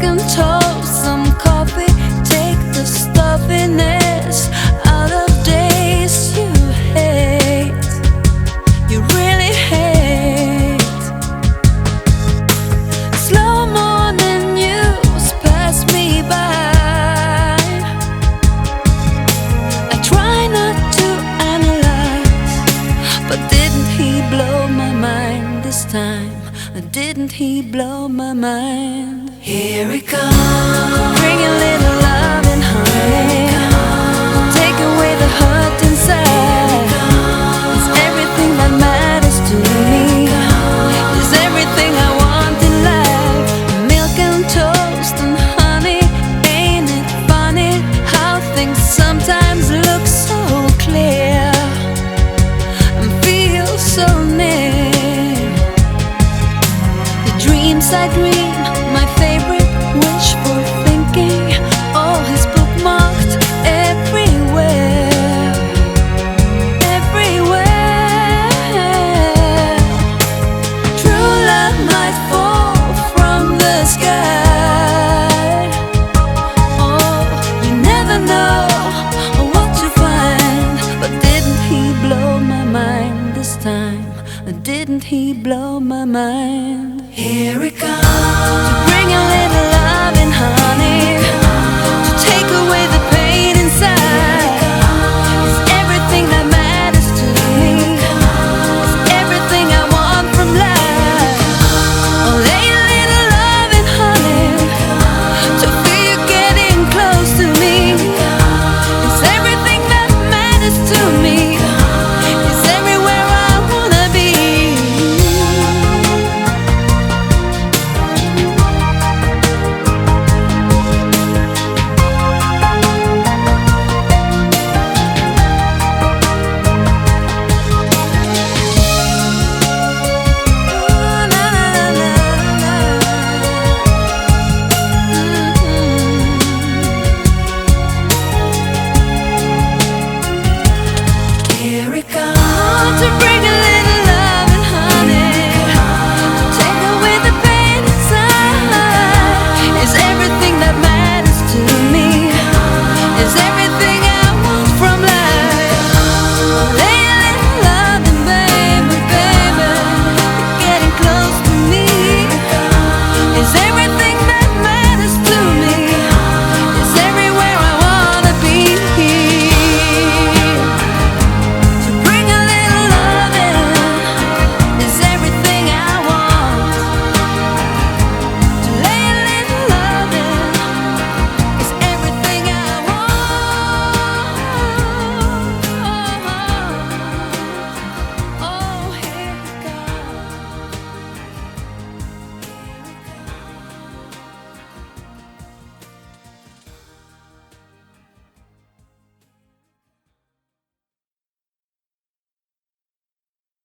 更丑。he blow my mind? Here it comes, a little love and honey. he blow my mind? Here it comes.